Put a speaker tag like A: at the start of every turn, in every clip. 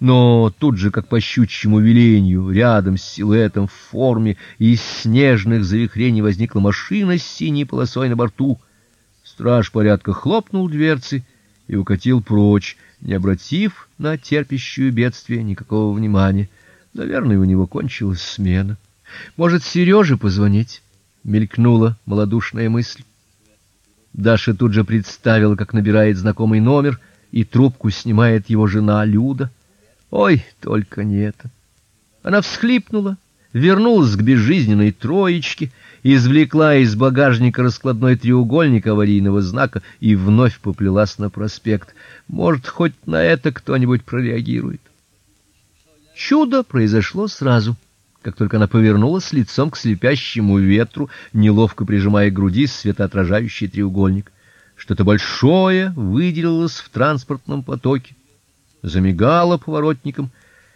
A: Но тут же, как по щучьему велению, рядом с силуэтом в форме из снежных завихрений возникла машина с синей полосой на борту. Страж порядка хлопнул дверцы и укатил прочь, не обратив на терпящую бедствие никакого внимания. Наверное, у него кончилась смена. Может, Сереже позвонить? мелькнула малодушная мысль. Даша тут же представила, как набирает знакомый номер, и трубку снимает его жена Люда. Ой, только не это. Она всхлипнула, вернулась к безжизненной троечке, извлекла из багажника раскладной треугольник аварийного знака и вновь поплелась на проспект. Может, хоть на это кто-нибудь прореагирует. Чудо произошло сразу как только она повернулась лицом к слепящему ветру, неловко прижимая к груди светоотражающий треугольник. Что-то большое выделилось в транспортном потоке, замигало поворотником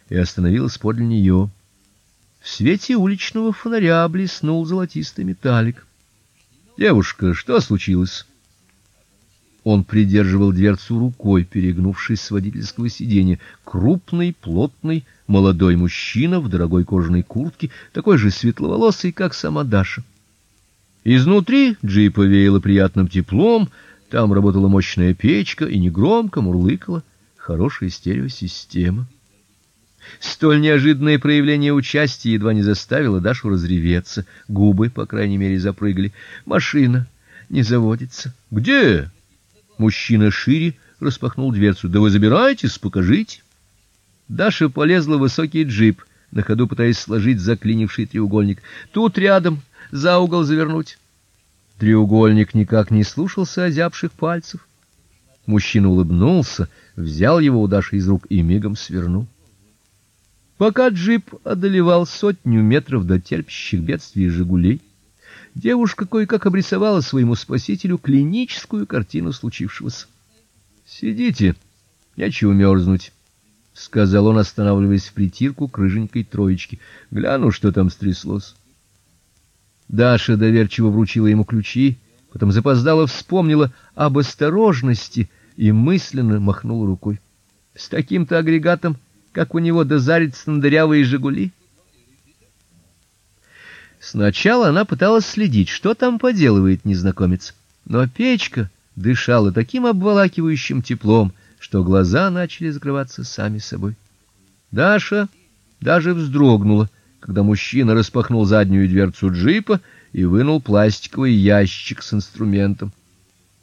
A: и остановилось подле нее. В свете уличного фонаря блеснул золотистый металлик. "Девушка, что случилось?" Он придерживал дверцу рукой, перегнувшись с водительского сиденья. Крупный, плотный, молодой мужчина в дорогой кожаной куртке, такой же светловолосый, как сама Даша. Изнутри джипа веяло приятным теплом, там работала мощная печка и негромко мурлыкала хорошая стереосистема. Столь неожиданное проявление участия едва не заставило Дашу разреветься, губы, по крайней мере, запрыгали. Машина не заводится. Где? Мужчина шире распахнул дверцу. Да вы забирайтесь, покажите. Даша полезла в высокий джип, на ходу пытаясь сложить заклинивший треугольник. Тут рядом, за угол завернуть. Треугольник никак не слушался озябших пальцев. Мужчина улыбнулся, взял его у Даши из рук и мигом свернул. Пока джип одолевал сотню метров до терпящих бедствий Жигулей, девушка кое-как обрисовала своему спасителю клиническую картину случившегося. Сидите, нечего мерзнуть, сказал он, останавливаясь в притирку к рыженькой троечке. Гляну, что там стряслось. Даша доверчиво вручила ему ключи, потом запоздала вспомнила об осторожности и мысленно махнула рукой. С таким-то агрегатом, как у него, дозарится на дырявые Жигули. Сначала она пыталась следить, что там поделывает незнакомец, но печка дышала таким обволакивающим теплом, что глаза начали закрываться сами собой. Даша даже вздрогнула, когда мужчина распахнул заднюю дверцу джипа и вынул пластиковый ящик с инструментом.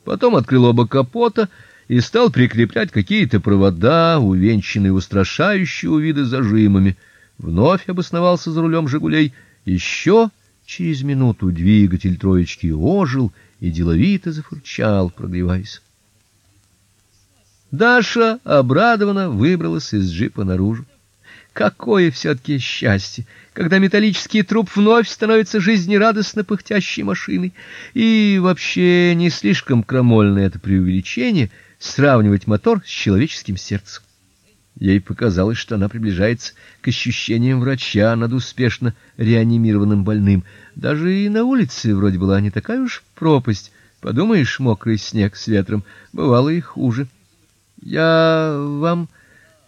A: Потом открыл оба капота и стал прикреплять какие-то провода, увенчанные устрашающего вида зажимами. Вновь обосновался за рулем Жигулей еще через минуту двигатель троечки ожил и деловито зафырчал, прогреваясь. Даша обрадованно выбралась из джипа наружу. Какое все таки счастье, когда металлический труп вновь становится жизнерадостно пыхтящей машиной. И вообще не слишком крамольное это преувеличение сравнивать мотор с человеческим сердцем. Ей показалось, что она приближается к ощущениям врача над успешно реанимированным больным. Даже и на улице вроде была не такая уж пропасть. Подумаешь, мокрый снег с ветром, бывало и хуже. Я вам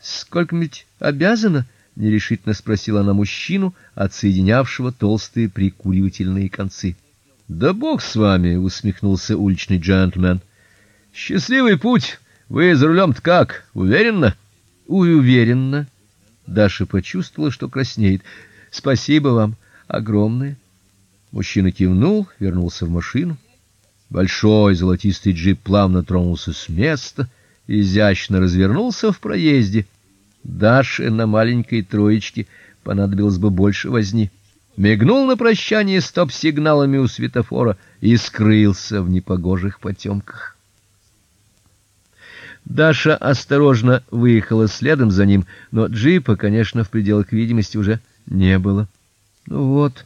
A: сколько-нибудь обязана? нерешительно спросила она мужчину, отсоединявшего толстые прикуривательные концы. Да бог с вами, усмехнулся уличный джентльмен. Счастливый путь. Вы за рулем-то как? Уверенно? уверенно. Даша почувствовала, что краснеет. Спасибо вам огромное. Мужчина кивнул, вернулся в машину. Большой золотистый джип плавно тронулся с места, изящно развернулся в проезде. Даше на маленькой троечке понадобилось бы больше возни. Мигнул на прощание стоп-сигналами у светофора и скрылся в непогожих потемках. Даша осторожно выехала следом за ним, но джипа, конечно, в пределах видимости уже не было. Ну вот.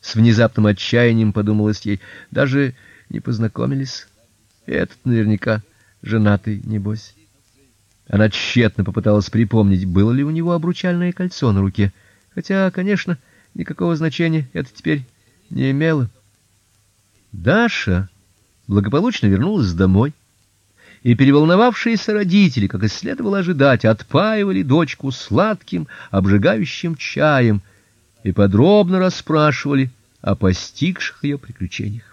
A: С внезапным отчаянием подумалось ей, даже не познакомились. Этот наверняка женатый, небось. Она тщетно попыталась припомнить, было ли у него обручальное кольцо на руке, хотя, конечно, никакого значения это теперь не имело. Даша благополучно вернулась домой и переволновавшиеся родители, как и следовало ожидать, отпаивали дочку сладким, обжигающим чаем и подробно расспрашивали о постигших ее приключениях.